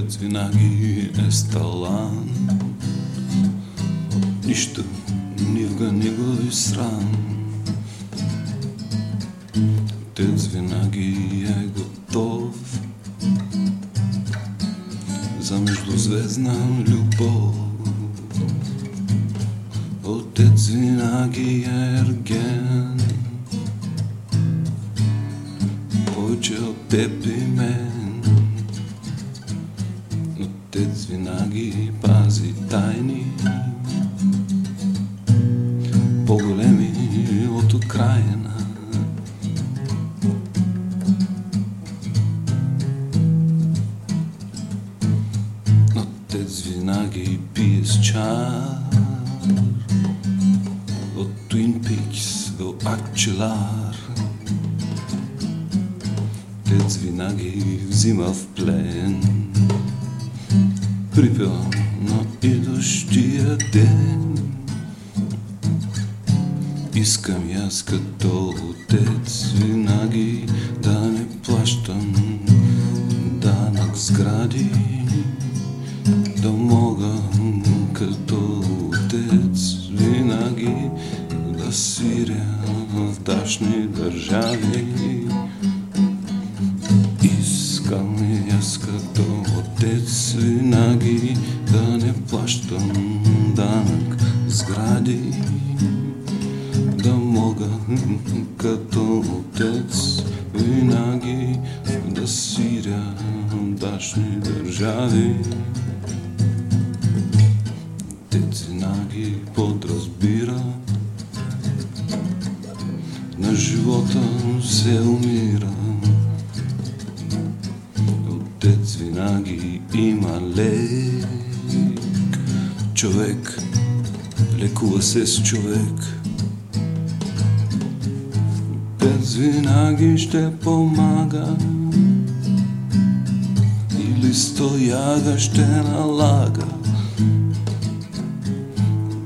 винаги е сталан. Нищо нивга не го ви срам. Отец винаги е готов за междузвездна любов. Отец винаги е ерген, повече от теб и мен. Винаги пази тайни, по-големи от Украина. Отец винаги пие с чар от Twin Peaks до Акчелар. Отец винаги взима в плен припева на идущия ден. Искам и аз като отец винаги да не плащам данък сгради, да мога като отец винаги да сиря винаги да не плащам данък сгради, да мога като отец винаги да сиря дашни държави. Отец винаги подразбира на живота се умира. Лек. Човек лекува се с човек. Отец винаги ще помага. Или стояга ще налага.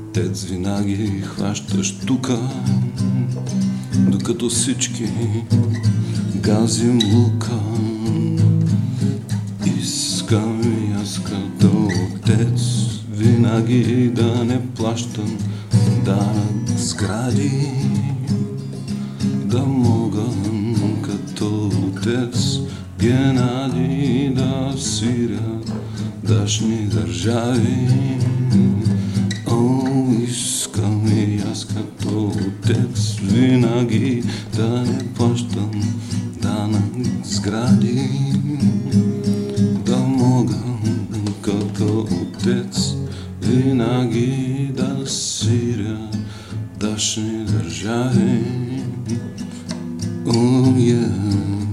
Отец винаги хваща штука, докато всички газим лука. Винаги да не плащам данък сгради, да мога като отец Геннади да сиря дашни държави. О, искам и аз като отец винаги да не плащам данък сгради, да мога като отец винаги да сиря дашни държави. О, yeah.